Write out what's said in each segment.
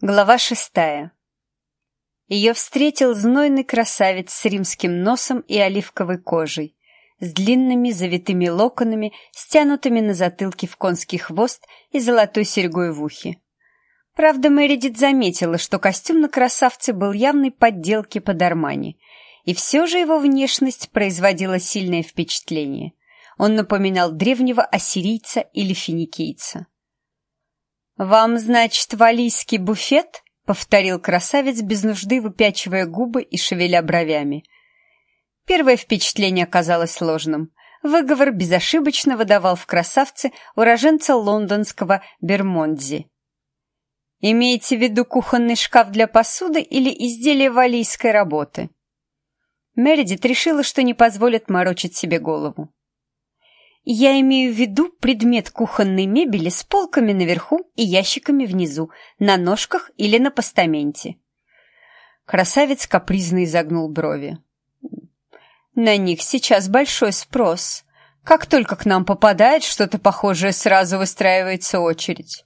Глава шестая. Ее встретил знойный красавец с римским носом и оливковой кожей, с длинными завитыми локонами, стянутыми на затылке в конский хвост и золотой серьгой в ухе. Правда, Мэридит заметила, что костюм на красавце был явной подделки под Армани, и все же его внешность производила сильное впечатление. Он напоминал древнего ассирийца или финикийца. «Вам, значит, валийский буфет?» — повторил красавец, без нужды выпячивая губы и шевеля бровями. Первое впечатление оказалось сложным. Выговор безошибочно выдавал в красавце уроженца лондонского Бермондзи. «Имеете в виду кухонный шкаф для посуды или изделие валийской работы?» Мередит решила, что не позволит морочить себе голову. Я имею в виду предмет кухонной мебели с полками наверху и ящиками внизу, на ножках или на постаменте. Красавец капризно изогнул брови. На них сейчас большой спрос. Как только к нам попадает что-то похожее, сразу выстраивается очередь.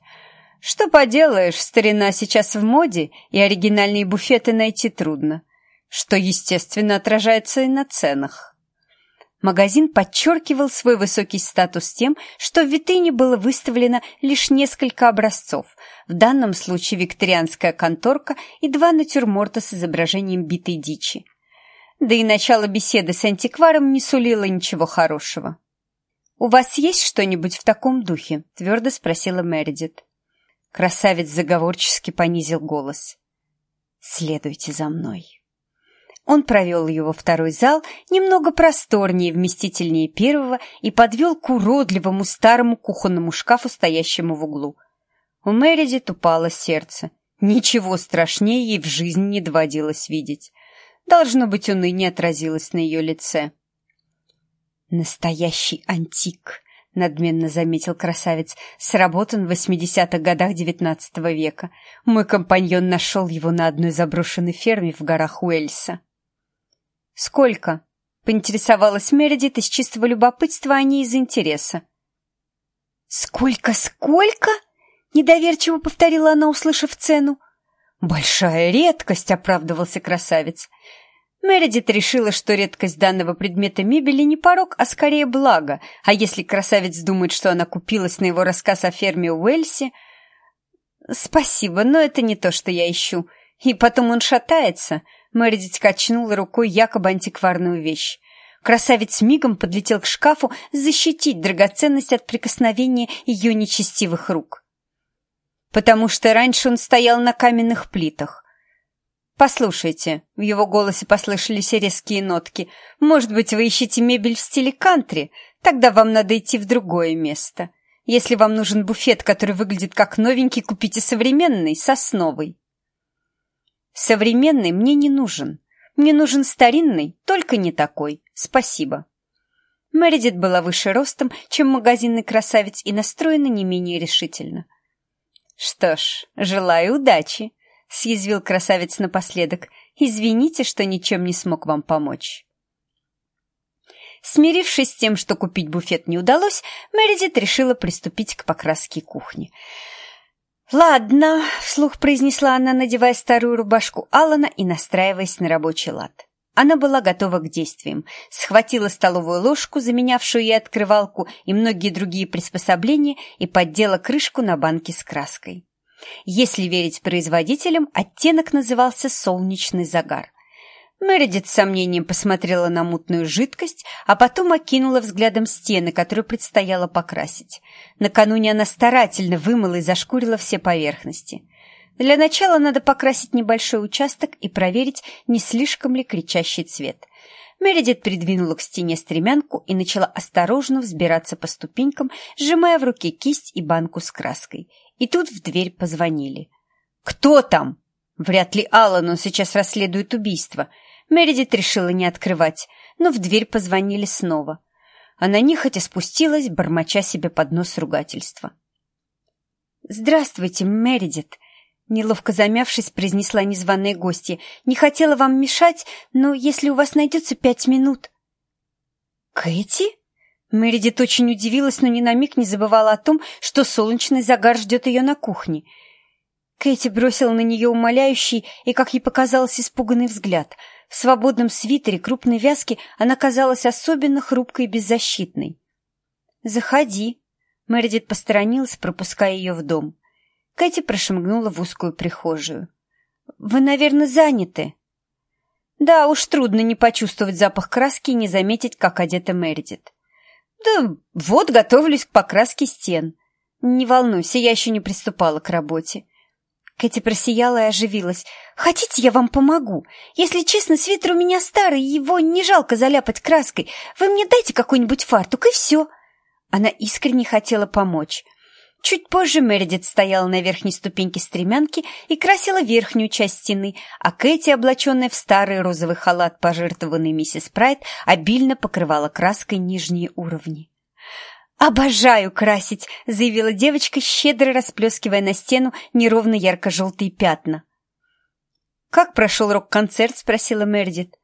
Что поделаешь, старина сейчас в моде, и оригинальные буфеты найти трудно, что, естественно, отражается и на ценах. Магазин подчеркивал свой высокий статус тем, что в витрине было выставлено лишь несколько образцов, в данном случае викторианская конторка и два натюрморта с изображением битой дичи. Да и начало беседы с антикваром не сулило ничего хорошего. «У вас есть что-нибудь в таком духе?» — твердо спросила Мередит. Красавец заговорчески понизил голос. «Следуйте за мной». Он провел ее во второй зал, немного просторнее и вместительнее первого, и подвел к уродливому старому кухонному шкафу, стоящему в углу. У Мередит упало сердце. Ничего страшнее ей в жизни не доводилось видеть. Должно быть, уныние отразилось на ее лице. «Настоящий антик», — надменно заметил красавец, — сработан в восьмидесятых годах девятнадцатого века. Мой компаньон нашел его на одной заброшенной ферме в горах Уэльса. «Сколько?» — поинтересовалась Мередит из чистого любопытства, а не из интереса. «Сколько, сколько?» — недоверчиво повторила она, услышав цену. «Большая редкость», — оправдывался красавец. Мередит решила, что редкость данного предмета мебели не порог, а скорее благо, а если красавец думает, что она купилась на его рассказ о ферме Уэльсе... «Спасибо, но это не то, что я ищу. И потом он шатается. Мэридит качнула рукой якобы антикварную вещь. Красавец мигом подлетел к шкафу защитить драгоценность от прикосновения ее нечестивых рук. Потому что раньше он стоял на каменных плитах. «Послушайте», — в его голосе послышались резкие нотки, «может быть, вы ищете мебель в стиле кантри? Тогда вам надо идти в другое место. Если вам нужен буфет, который выглядит как новенький, купите современный, сосновый». Современный мне не нужен. Мне нужен старинный, только не такой. Спасибо. Мэридит была выше ростом, чем магазинный красавец, и настроена не менее решительно. «Что ж, желаю удачи», — съязвил красавец напоследок. «Извините, что ничем не смог вам помочь». Смирившись с тем, что купить буфет не удалось, Мэридит решила приступить к покраске кухни. «Ладно», — вслух произнесла она, надевая старую рубашку Алана и настраиваясь на рабочий лад. Она была готова к действиям, схватила столовую ложку, заменявшую ей открывалку и многие другие приспособления, и поддела крышку на банке с краской. Если верить производителям, оттенок назывался «солнечный загар». Мередит с сомнением посмотрела на мутную жидкость, а потом окинула взглядом стены, которые предстояло покрасить. Накануне она старательно вымыла и зашкурила все поверхности. Для начала надо покрасить небольшой участок и проверить, не слишком ли кричащий цвет. Мередит придвинула к стене стремянку и начала осторожно взбираться по ступенькам, сжимая в руке кисть и банку с краской. И тут в дверь позвонили. «Кто там?» Вряд ли Аллан, он сейчас расследует убийство. Мередит решила не открывать, но в дверь позвонили снова. Она нехотя спустилась, бормоча себе под нос ругательства. «Здравствуйте, Мередит!» Неловко замявшись, произнесла незваная гостья. «Не хотела вам мешать, но если у вас найдется пять минут...» «Кэти?» Мередит очень удивилась, но ни на миг не забывала о том, что солнечный загар ждет ее на кухне. Кэти бросила на нее умоляющий и, как ей показалось, испуганный взгляд. В свободном свитере крупной вязки она казалась особенно хрупкой и беззащитной. «Заходи», — Мэридит посторонилась, пропуская ее в дом. Кэти прошмыгнула в узкую прихожую. «Вы, наверное, заняты?» Да уж трудно не почувствовать запах краски и не заметить, как одета Мэридит. «Да вот, готовлюсь к покраске стен. Не волнуйся, я еще не приступала к работе. Кэти просияла и оживилась. «Хотите, я вам помогу? Если честно, свитер у меня старый, его не жалко заляпать краской. Вы мне дайте какой-нибудь фартук, и все». Она искренне хотела помочь. Чуть позже Мередит стояла на верхней ступеньке стремянки и красила верхнюю часть стены, а Кэти, облаченная в старый розовый халат, пожертвованный миссис Прайд, обильно покрывала краской нижние уровни. «Обожаю красить!» — заявила девочка, щедро расплескивая на стену неровно ярко-желтые пятна. «Как прошел рок-концерт?» — спросила Мередит.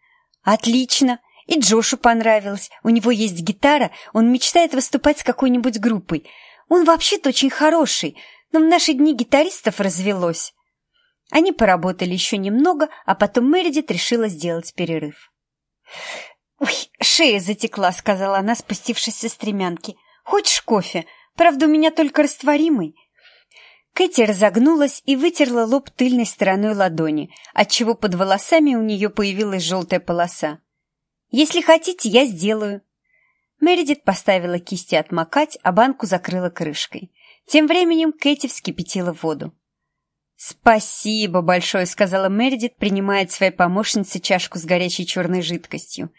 «Отлично! И Джошу понравилось. У него есть гитара, он мечтает выступать с какой-нибудь группой. Он вообще-то очень хороший, но в наши дни гитаристов развелось». Они поработали еще немного, а потом Мередит решила сделать перерыв. «Ой, шея затекла», — сказала она, спустившись со стремянки. Хочешь кофе? Правда, у меня только растворимый». Кэти разогнулась и вытерла лоб тыльной стороной ладони, отчего под волосами у нее появилась желтая полоса. «Если хотите, я сделаю». Мередит поставила кисти отмокать, а банку закрыла крышкой. Тем временем Кэти вскипятила воду. «Спасибо большое», — сказала Мередит, принимая от своей помощницы чашку с горячей черной жидкостью.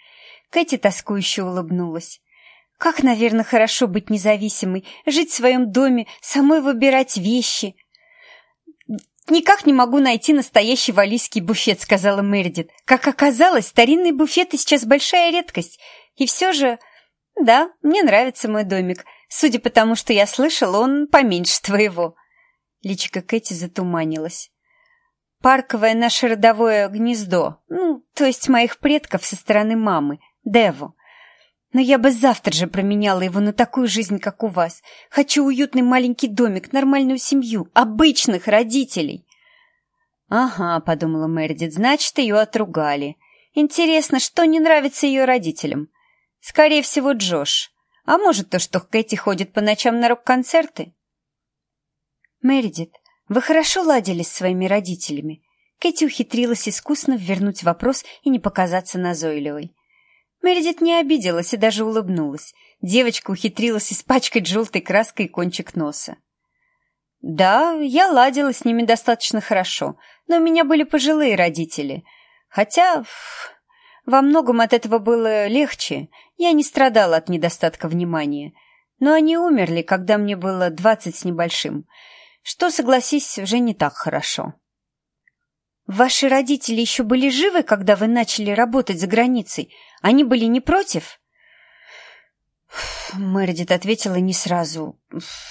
Кэти тоскующе улыбнулась. Как, наверное, хорошо быть независимой, жить в своем доме, самой выбирать вещи. «Никак не могу найти настоящий валийский буфет», — сказала Мередит. «Как оказалось, старинные буфеты сейчас большая редкость. И все же, да, мне нравится мой домик. Судя по тому, что я слышала, он поменьше твоего». Личико Кэти затуманилась. «Парковое наше родовое гнездо, ну, то есть моих предков со стороны мамы, Деву. Но я бы завтра же променяла его на такую жизнь, как у вас. Хочу уютный маленький домик, нормальную семью, обычных родителей. Ага, подумала Мередит, значит, ее отругали. Интересно, что не нравится ее родителям? Скорее всего, Джош. А может, то, что Кэти ходит по ночам на рок-концерты? Мередит, вы хорошо ладили с своими родителями. Кэти ухитрилась искусно вернуть вопрос и не показаться назойливой. Мередит не обиделась и даже улыбнулась. Девочка ухитрилась испачкать желтой краской кончик носа. «Да, я ладила с ними достаточно хорошо, но у меня были пожилые родители. Хотя во многом от этого было легче, я не страдала от недостатка внимания. Но они умерли, когда мне было двадцать с небольшим, что, согласись, уже не так хорошо». «Ваши родители еще были живы, когда вы начали работать за границей?» Они были не против?» Мередит ответила не сразу.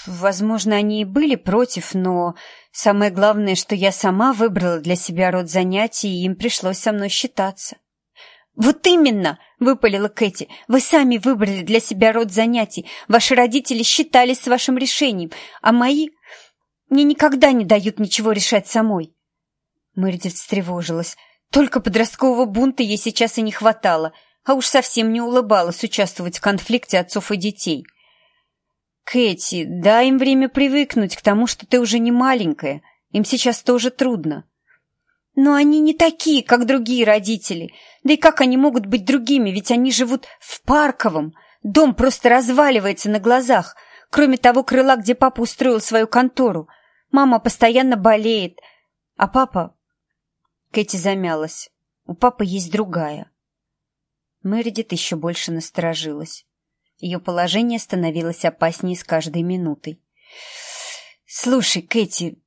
«Возможно, они и были против, но самое главное, что я сама выбрала для себя род занятий, и им пришлось со мной считаться». «Вот именно!» — выпалила Кэти. «Вы сами выбрали для себя род занятий. Ваши родители считались с вашим решением, а мои... Мне никогда не дают ничего решать самой». Мередит встревожилась. Только подросткового бунта ей сейчас и не хватало — а уж совсем не улыбалась участвовать в конфликте отцов и детей. «Кэти, дай им время привыкнуть к тому, что ты уже не маленькая. Им сейчас тоже трудно». «Но они не такие, как другие родители. Да и как они могут быть другими, ведь они живут в Парковом. Дом просто разваливается на глазах. Кроме того крыла, где папа устроил свою контору. Мама постоянно болеет. А папа...» Кэти замялась. «У папы есть другая». Мередит еще больше насторожилась. Ее положение становилось опаснее с каждой минутой. «Слушай, Кэти,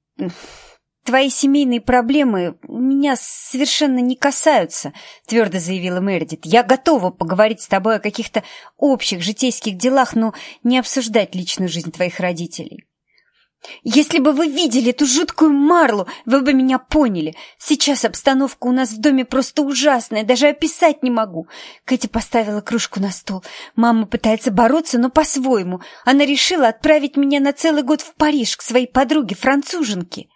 твои семейные проблемы меня совершенно не касаются», твердо заявила Мередит. «Я готова поговорить с тобой о каких-то общих житейских делах, но не обсуждать личную жизнь твоих родителей». Если бы вы видели эту жуткую Марлу, вы бы меня поняли. Сейчас обстановка у нас в доме просто ужасная, даже описать не могу. Кэти поставила кружку на стол. Мама пытается бороться, но по-своему. Она решила отправить меня на целый год в Париж к своей подруге, француженке.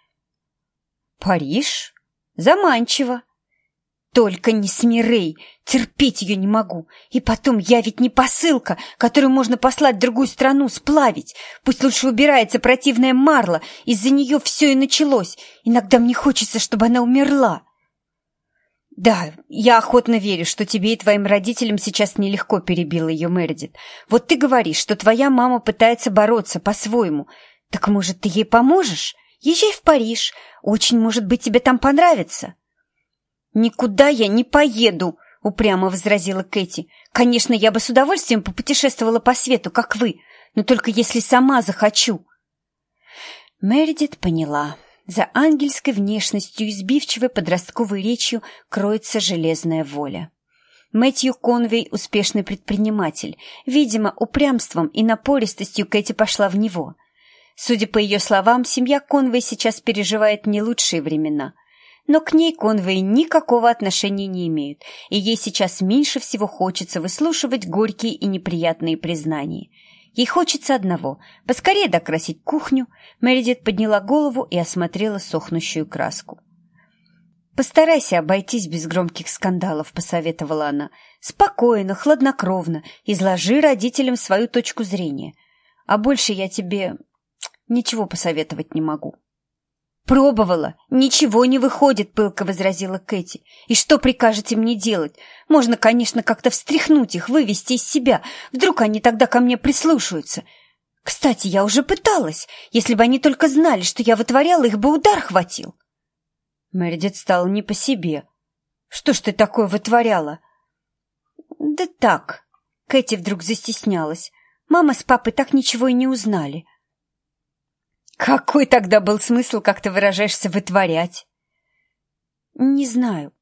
Париж? Заманчиво. Только не смирей, терпеть ее не могу. И потом, я ведь не посылка, которую можно послать в другую страну, сплавить. Пусть лучше убирается противная марла, из-за нее все и началось. Иногда мне хочется, чтобы она умерла. Да, я охотно верю, что тебе и твоим родителям сейчас нелегко перебила ее Мередит. Вот ты говоришь, что твоя мама пытается бороться по-своему. Так, может, ты ей поможешь? Езжай в Париж. Очень, может быть, тебе там понравится. «Никуда я не поеду!» — упрямо возразила Кэти. «Конечно, я бы с удовольствием попутешествовала по свету, как вы, но только если сама захочу». Мередит поняла. За ангельской внешностью и сбивчивой подростковой речью кроется железная воля. Мэтью Конвей – успешный предприниматель. Видимо, упрямством и напористостью Кэти пошла в него. Судя по ее словам, семья Конвей сейчас переживает не лучшие времена – но к ней Конвей никакого отношения не имеют, и ей сейчас меньше всего хочется выслушивать горькие и неприятные признания. Ей хочется одного — поскорее докрасить кухню. Мередит подняла голову и осмотрела сохнущую краску. «Постарайся обойтись без громких скандалов», — посоветовала она. «Спокойно, хладнокровно, изложи родителям свою точку зрения. А больше я тебе ничего посоветовать не могу». «Пробовала. Ничего не выходит», — пылко возразила Кэти. «И что прикажете мне делать? Можно, конечно, как-то встряхнуть их, вывести из себя. Вдруг они тогда ко мне прислушаются. Кстати, я уже пыталась. Если бы они только знали, что я вытворяла, их бы удар хватил». Мередит стала не по себе. «Что ж ты такое вытворяла?» «Да так». Кэти вдруг застеснялась. «Мама с папой так ничего и не узнали». Какой тогда был смысл, как ты выражаешься, вытворять? Не знаю.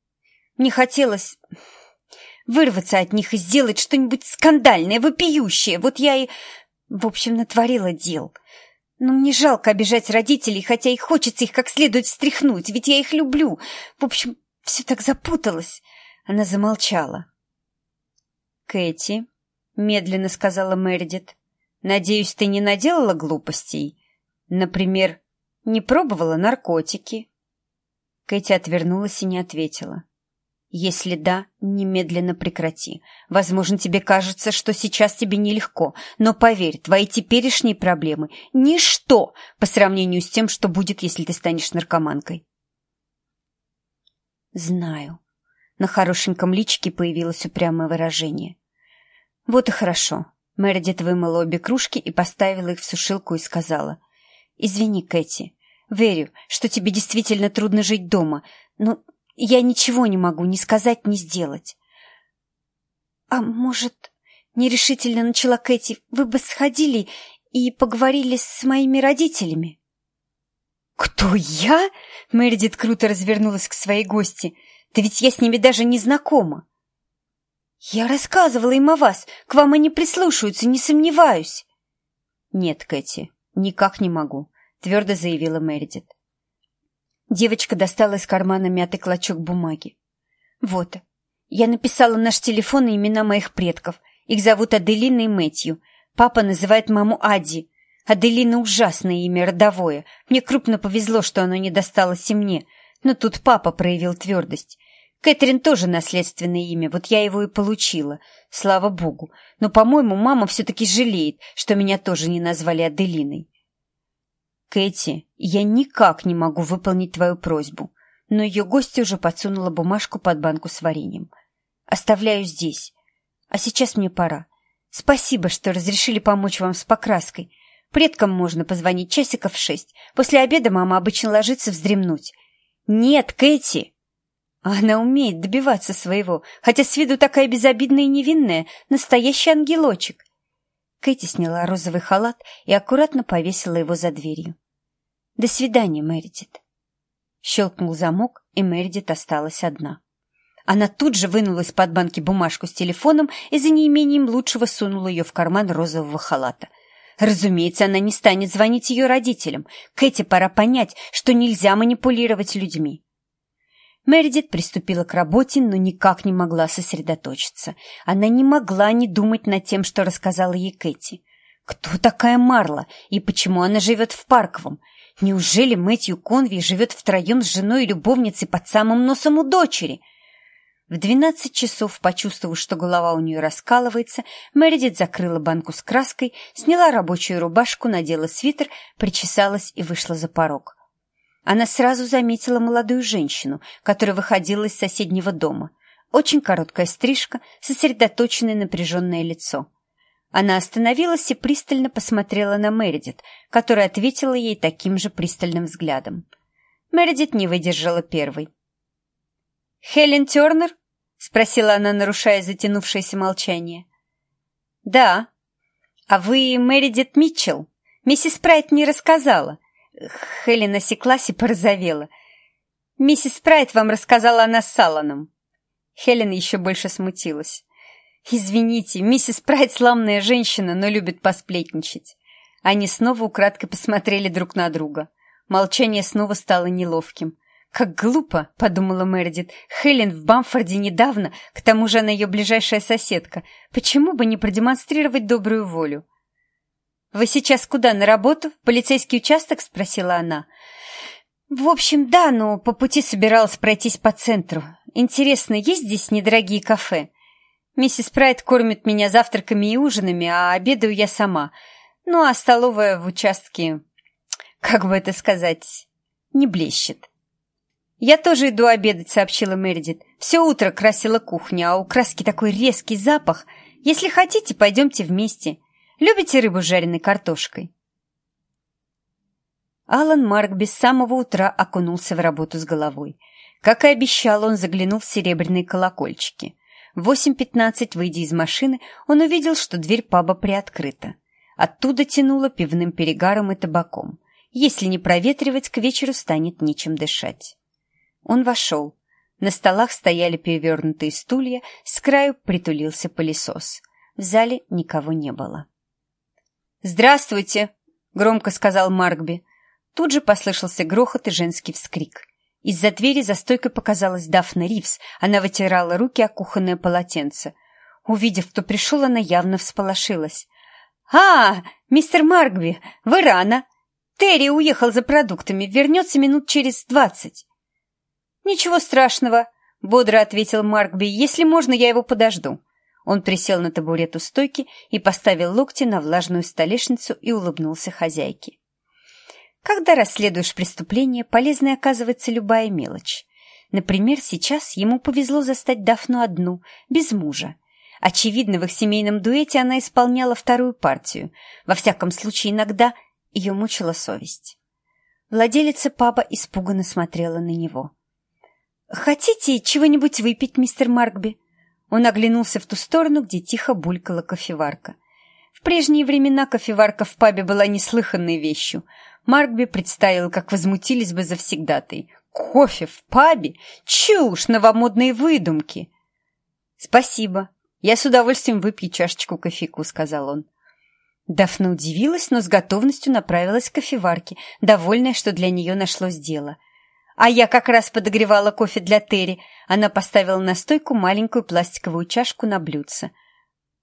Мне хотелось вырваться от них и сделать что-нибудь скандальное, вопиющее. Вот я и, в общем, натворила дел. Но мне жалко обижать родителей, хотя и хочется их как следует встряхнуть, ведь я их люблю. В общем, все так запуталось. Она замолчала. «Кэти», — медленно сказала Мередит, — «надеюсь, ты не наделала глупостей?» Например, не пробовала наркотики?» Кэти отвернулась и не ответила. «Если да, немедленно прекрати. Возможно, тебе кажется, что сейчас тебе нелегко, но поверь, твои теперешние проблемы — ничто по сравнению с тем, что будет, если ты станешь наркоманкой». «Знаю». На хорошеньком личике появилось упрямое выражение. «Вот и хорошо». Мередит вымыла обе кружки и поставила их в сушилку и сказала. «Извини, Кэти. Верю, что тебе действительно трудно жить дома, но я ничего не могу ни сказать, ни сделать». «А может, — нерешительно начала Кэти, — вы бы сходили и поговорили с моими родителями?» «Кто я?» — Мередит круто развернулась к своей гости. «Да ведь я с ними даже не знакома». «Я рассказывала им о вас. К вам они прислушаются, не сомневаюсь». «Нет, Кэти, «Никак не могу», — твердо заявила Мередит. Девочка достала из кармана мятый клочок бумаги. «Вот. Я написала наш телефон и имена моих предков. Их зовут Аделина и Мэтью. Папа называет маму Ади. Аделина — ужасное имя, родовое. Мне крупно повезло, что оно не досталось и мне. Но тут папа проявил твердость. Кэтрин тоже наследственное имя, вот я его и получила. Слава богу. Но, по-моему, мама все-таки жалеет, что меня тоже не назвали Аделиной. Кэти, я никак не могу выполнить твою просьбу. Но ее гостья уже подсунула бумажку под банку с вареньем. Оставляю здесь. А сейчас мне пора. Спасибо, что разрешили помочь вам с покраской. Предкам можно позвонить часиков в шесть. После обеда мама обычно ложится вздремнуть. Нет, Кэти! А она умеет добиваться своего, хотя с виду такая безобидная и невинная, настоящий ангелочек. Кэти сняла розовый халат и аккуратно повесила его за дверью. «До свидания, Мэридит». Щелкнул замок, и Мэридит осталась одна. Она тут же вынула из-под банки бумажку с телефоном и за неимением лучшего сунула ее в карман розового халата. Разумеется, она не станет звонить ее родителям. Кэти пора понять, что нельзя манипулировать людьми. Мередит приступила к работе, но никак не могла сосредоточиться. Она не могла не думать над тем, что рассказала ей Кэти. Кто такая Марла и почему она живет в Парковом? Неужели Мэтью Конви живет втроем с женой и любовницей под самым носом у дочери? В двенадцать часов, почувствовав, что голова у нее раскалывается, Мередит закрыла банку с краской, сняла рабочую рубашку, надела свитер, причесалась и вышла за порог. Она сразу заметила молодую женщину, которая выходила из соседнего дома. Очень короткая стрижка, сосредоточенное напряженное лицо. Она остановилась и пристально посмотрела на Мередит, которая ответила ей таким же пристальным взглядом. Мередит не выдержала первой. «Хелен Тернер?» — спросила она, нарушая затянувшееся молчание. «Да. А вы Мередит Митчелл? Миссис Прайт не рассказала». Хелен осеклась и порозовела. «Миссис Прайт вам рассказала о нас с Алланом». Хелен еще больше смутилась. «Извините, миссис Прайд славная женщина, но любит посплетничать». Они снова украдкой посмотрели друг на друга. Молчание снова стало неловким. «Как глупо!» — подумала Мередит. «Хелен в Бамфорде недавно, к тому же она ее ближайшая соседка. Почему бы не продемонстрировать добрую волю?» «Вы сейчас куда, на работу? В полицейский участок?» — спросила она. «В общем, да, но по пути собиралась пройтись по центру. Интересно, есть здесь недорогие кафе?» Миссис Прайд кормит меня завтраками и ужинами, а обедаю я сама. Ну, а столовая в участке, как бы это сказать, не блещет. «Я тоже иду обедать», — сообщила Мередит. «Все утро красила кухню, а у краски такой резкий запах. Если хотите, пойдемте вместе. Любите рыбу с жареной картошкой?» Алан Марк без самого утра окунулся в работу с головой. Как и обещал, он заглянул в серебряные колокольчики. В 8.15, выйдя из машины, он увидел, что дверь паба приоткрыта. Оттуда тянуло пивным перегаром и табаком. Если не проветривать, к вечеру станет нечем дышать. Он вошел. На столах стояли перевернутые стулья, с краю притулился пылесос. В зале никого не было. «Здравствуйте!» — громко сказал Маркби. Тут же послышался грохот и женский вскрик. Из-за двери за стойкой показалась Дафна Ривз. Она вытирала руки о кухонное полотенце. Увидев, кто пришел, она явно всполошилась. «А, мистер Маркби, вы рано! Терри уехал за продуктами, вернется минут через двадцать». «Ничего страшного», — бодро ответил Маркби. «Если можно, я его подожду». Он присел на табурет у стойки и поставил локти на влажную столешницу и улыбнулся хозяйке. Когда расследуешь преступление, полезной оказывается любая мелочь. Например, сейчас ему повезло застать Дафну одну, без мужа. Очевидно, в их семейном дуэте она исполняла вторую партию. Во всяком случае, иногда ее мучила совесть. Владелица паба испуганно смотрела на него. «Хотите чего-нибудь выпить, мистер Маркби?» Он оглянулся в ту сторону, где тихо булькала кофеварка. В прежние времена кофеварка в пабе была неслыханной вещью — Маркби представил, как возмутились бы завсегдатой. Кофе в пабе? Чушь, новомодные выдумки! Спасибо. Я с удовольствием выпью чашечку кофейку, сказал он. Дафна удивилась, но с готовностью направилась к кофеварке, довольная, что для нее нашлось дело. А я как раз подогревала кофе для Терри. Она поставила на стойку маленькую пластиковую чашку на блюдце.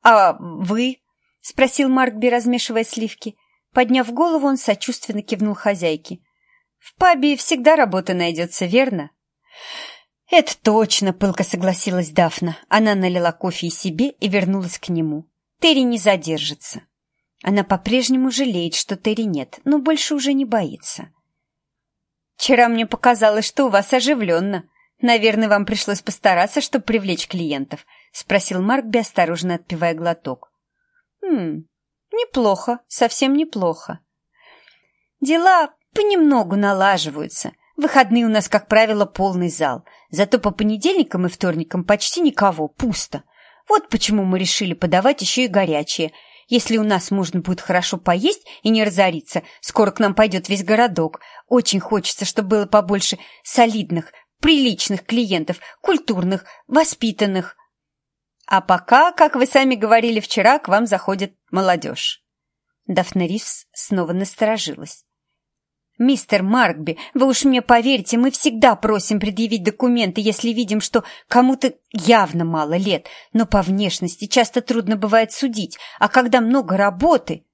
«А вы?» — спросил Маркби, размешивая сливки. Подняв голову, он сочувственно кивнул хозяйке. «В пабе всегда работа найдется, верно?» «Это точно!» — пылко согласилась Дафна. Она налила кофе и себе и вернулась к нему. Терри не задержится. Она по-прежнему жалеет, что Терри нет, но больше уже не боится. «Вчера мне показалось, что у вас оживленно. Наверное, вам пришлось постараться, чтобы привлечь клиентов», — спросил Маркби, осторожно отпивая глоток. «Хм, Неплохо, совсем неплохо. Дела понемногу налаживаются. Выходные у нас, как правило, полный зал. Зато по понедельникам и вторникам почти никого, пусто. Вот почему мы решили подавать еще и горячее. Если у нас можно будет хорошо поесть и не разориться, скоро к нам пойдет весь городок. Очень хочется, чтобы было побольше солидных, приличных клиентов, культурных, воспитанных. А пока, как вы сами говорили вчера, к вам заходит молодежь. Дафна Ривз снова насторожилась. «Мистер Маркби, вы уж мне поверьте, мы всегда просим предъявить документы, если видим, что кому-то явно мало лет, но по внешности часто трудно бывает судить, а когда много работы...»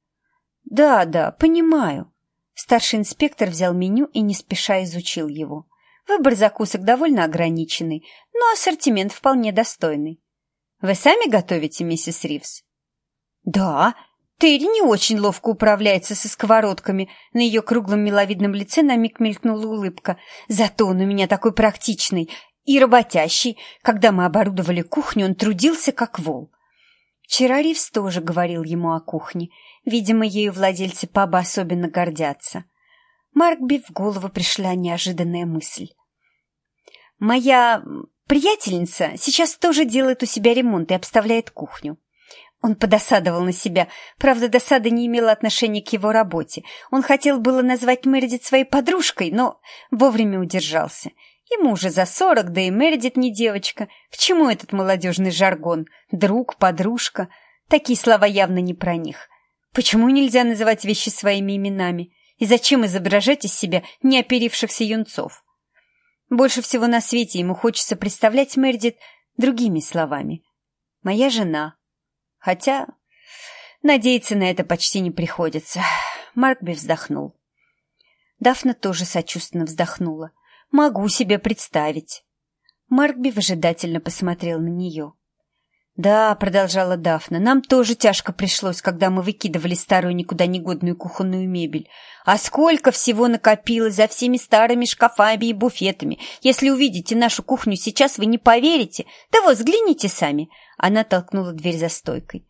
«Да, да, понимаю». Старший инспектор взял меню и не спеша изучил его. Выбор закусок довольно ограниченный, но ассортимент вполне достойный. «Вы сами готовите, миссис Ривз?» «Да, Терри не очень ловко управляется со сковородками». На ее круглом миловидном лице на миг мелькнула улыбка. «Зато он у меня такой практичный и работящий. Когда мы оборудовали кухню, он трудился как вол». Вчера Ривз тоже говорил ему о кухне. Видимо, ею владельцы паба особенно гордятся. Маркби в голову пришла неожиданная мысль. «Моя приятельница сейчас тоже делает у себя ремонт и обставляет кухню. Он подосадовал на себя. Правда, досада не имела отношения к его работе. Он хотел было назвать Мередит своей подружкой, но вовремя удержался. Ему уже за сорок, да и Мередит не девочка. К чему этот молодежный жаргон? Друг, подружка. Такие слова явно не про них. Почему нельзя называть вещи своими именами? И зачем изображать из себя неоперившихся юнцов? Больше всего на свете ему хочется представлять Мередит другими словами. «Моя жена», Хотя надеяться на это почти не приходится. Маркби вздохнул. Дафна тоже сочувственно вздохнула. «Могу себе представить». Маркби выжидательно посмотрел на нее. «Да», — продолжала Дафна, — «нам тоже тяжко пришлось, когда мы выкидывали старую никуда негодную кухонную мебель. А сколько всего накопилось за всеми старыми шкафами и буфетами. Если увидите нашу кухню сейчас, вы не поверите. Да вот, взгляните сами». Она толкнула дверь за стойкой.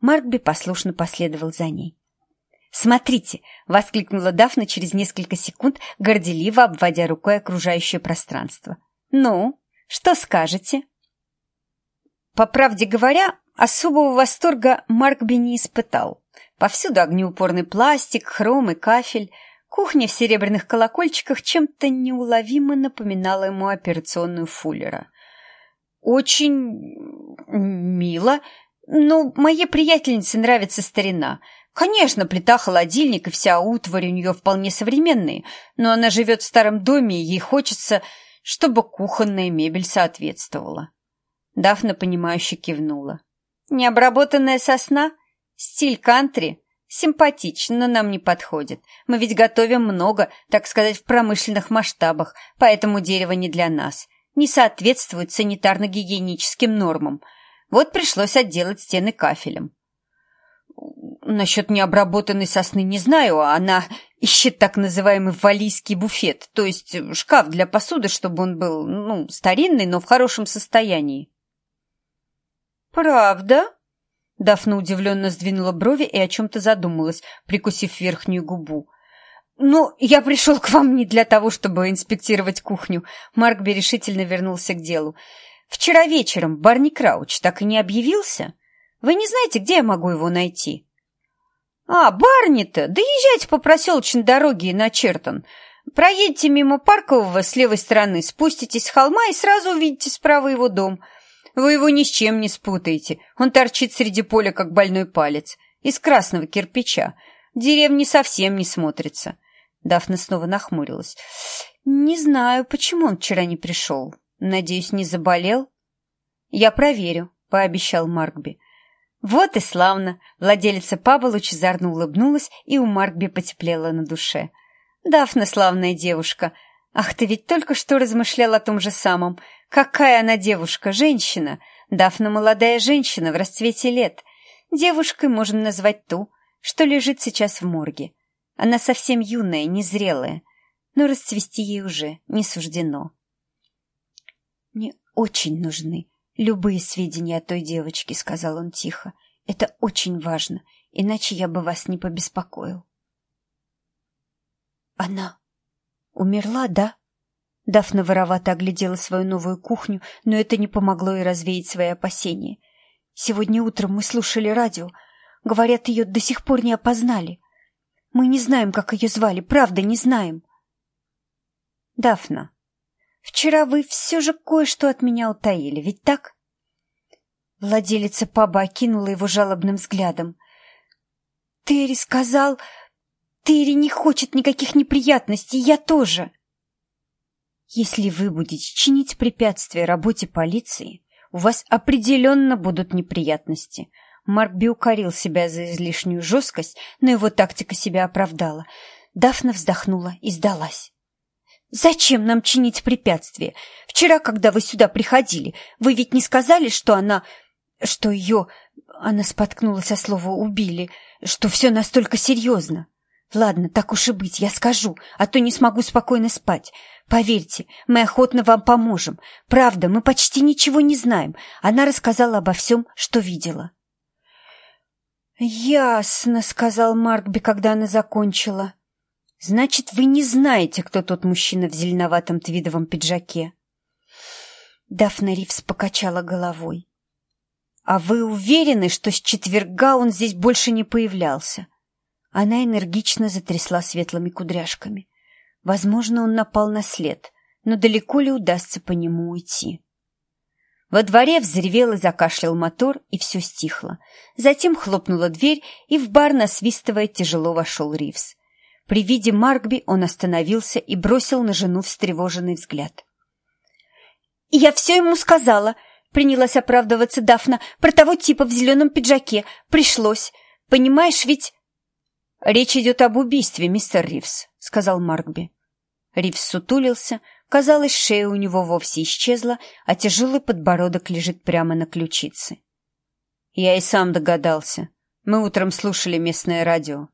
Маркби послушно последовал за ней. «Смотрите!» — воскликнула Дафна через несколько секунд, горделиво обводя рукой окружающее пространство. «Ну, что скажете?» По правде говоря, особого восторга Маркби не испытал. Повсюду огнеупорный пластик, хром и кафель. Кухня в серебряных колокольчиках чем-то неуловимо напоминала ему операционную Фуллера. «Очень мило, но моей приятельнице нравится старина. Конечно, плита, холодильник и вся утварь у нее вполне современные, но она живет в старом доме, и ей хочется, чтобы кухонная мебель соответствовала». Дафна, понимающе кивнула. «Необработанная сосна? Стиль кантри? Симпатично, но нам не подходит. Мы ведь готовим много, так сказать, в промышленных масштабах, поэтому дерево не для нас. Не соответствует санитарно-гигиеническим нормам. Вот пришлось отделать стены кафелем». «Насчет необработанной сосны не знаю, а она ищет так называемый валийский буфет, то есть шкаф для посуды, чтобы он был, ну, старинный, но в хорошем состоянии». «Правда?» Дафна удивленно сдвинула брови и о чем-то задумалась, прикусив верхнюю губу. «Ну, я пришел к вам не для того, чтобы инспектировать кухню». Маркби решительно вернулся к делу. «Вчера вечером Барни Крауч так и не объявился. Вы не знаете, где я могу его найти?» «А, Барни-то! Да езжайте по проселочной дороге на Чертон. Проедете мимо Паркового с левой стороны, спуститесь с холма и сразу увидите справа его дом». Вы его ни с чем не спутаете. Он торчит среди поля, как больной палец. Из красного кирпича. Деревни совсем не смотрится. Дафна снова нахмурилась. «Не знаю, почему он вчера не пришел. Надеюсь, не заболел?» «Я проверю», — пообещал Маркби. «Вот и славно!» Владелица паба лучезарно улыбнулась, и у Маркби потеплело на душе. «Дафна славная девушка. Ах, ты ведь только что размышлял о том же самом. Какая она девушка, женщина! Дафна молодая женщина в расцвете лет. Девушкой можно назвать ту, что лежит сейчас в морге. Она совсем юная, незрелая, но расцвести ей уже не суждено. «Мне очень нужны любые сведения о той девочке», — сказал он тихо. «Это очень важно, иначе я бы вас не побеспокоил». «Она умерла, да?» Дафна воровато оглядела свою новую кухню, но это не помогло ей развеять свои опасения. «Сегодня утром мы слушали радио. Говорят, ее до сих пор не опознали. Мы не знаем, как ее звали, правда, не знаем». «Дафна, вчера вы все же кое-что от меня утаили, ведь так?» Владелица паба окинула его жалобным взглядом. «Терри сказал, Терри не хочет никаких неприятностей, я тоже!» Если вы будете чинить препятствия работе полиции, у вас определенно будут неприятности. Марк Би укорил себя за излишнюю жесткость, но его тактика себя оправдала. Дафна вздохнула и сдалась. «Зачем нам чинить препятствия? Вчера, когда вы сюда приходили, вы ведь не сказали, что она... что ее... Она споткнулась о слово «убили», что все настолько серьезно. Ладно, так уж и быть, я скажу, а то не смогу спокойно спать. Поверьте, мы охотно вам поможем. Правда, мы почти ничего не знаем. Она рассказала обо всем, что видела. «Ясно», — сказал Маркби, когда она закончила. «Значит, вы не знаете, кто тот мужчина в зеленоватом твидовом пиджаке?» Дафна Ривз покачала головой. «А вы уверены, что с четверга он здесь больше не появлялся?» Она энергично затрясла светлыми кудряшками. Возможно, он напал на след, но далеко ли удастся по нему уйти? Во дворе взревел и закашлял мотор, и все стихло. Затем хлопнула дверь, и в бар, насвистывая, тяжело вошел Ривз. При виде Маркби он остановился и бросил на жену встревоженный взгляд. «Я все ему сказала», — принялась оправдываться Дафна, «про того типа в зеленом пиджаке. Пришлось. Понимаешь, ведь...» «Речь идет об убийстве, мистер Ривз», — сказал Маркби. Ривз сутулился, казалось, шея у него вовсе исчезла, а тяжелый подбородок лежит прямо на ключице. Я и сам догадался. Мы утром слушали местное радио.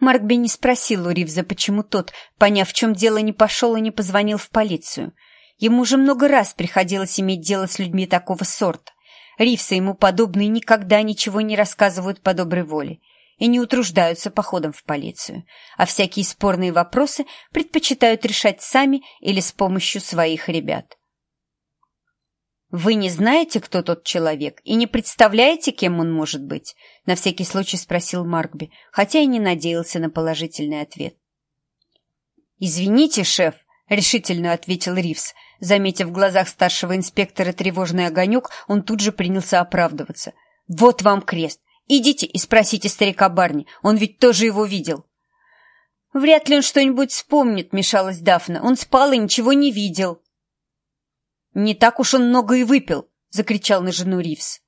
Маркби не спросил у Ривза, почему тот, поняв, в чем дело, не пошел и не позвонил в полицию. Ему уже много раз приходилось иметь дело с людьми такого сорта. Ривсы ему подобные никогда ничего не рассказывают по доброй воле и не утруждаются походом в полицию, а всякие спорные вопросы предпочитают решать сами или с помощью своих ребят. «Вы не знаете, кто тот человек, и не представляете, кем он может быть?» — на всякий случай спросил Маркби, хотя и не надеялся на положительный ответ. «Извините, шеф», — решительно ответил Ривз. Заметив в глазах старшего инспектора тревожный огонек, он тут же принялся оправдываться. «Вот вам крест! Идите и спросите старика Барни, он ведь тоже его видел. Вряд ли он что-нибудь вспомнит, мешалась Дафна. Он спал и ничего не видел. Не так уж он много и выпил, закричал на жену Ривз.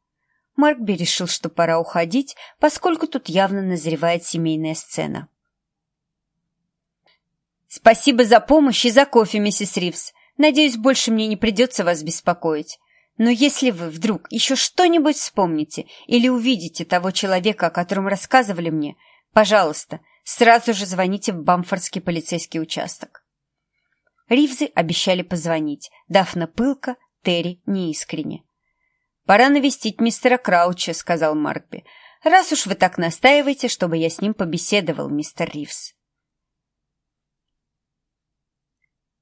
Маркби решил, что пора уходить, поскольку тут явно назревает семейная сцена. «Спасибо за помощь и за кофе, миссис Ривз. Надеюсь, больше мне не придется вас беспокоить. Но если вы вдруг еще что-нибудь вспомните или увидите того человека, о котором рассказывали мне, пожалуйста, сразу же звоните в Бамфордский полицейский участок. Ривзы обещали позвонить. Дафна пылка, Терри неискренне. «Пора навестить мистера Крауча», — сказал Маркби. «Раз уж вы так настаиваете, чтобы я с ним побеседовал, мистер Ривз».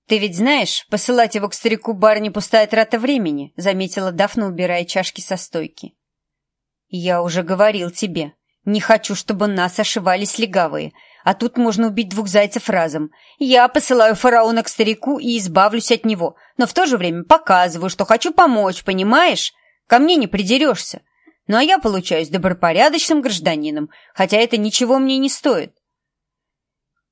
«Ты ведь знаешь, посылать его к старику Барни пустая трата времени», заметила Дафна, убирая чашки со стойки. «Я уже говорил тебе. Не хочу, чтобы нас ошивались легавые, а тут можно убить двух зайцев разом. Я посылаю фараона к старику и избавлюсь от него, но в то же время показываю, что хочу помочь, понимаешь? Ко мне не придерешься. Ну а я получаюсь добропорядочным гражданином, хотя это ничего мне не стоит».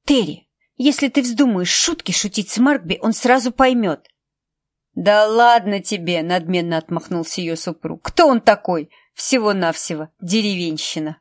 «Терри, если ты вздумаешь шутки шутить с Маркби, он сразу поймет. «Да ладно тебе!» — надменно отмахнулся ее супруг. «Кто он такой? Всего-навсего деревенщина!»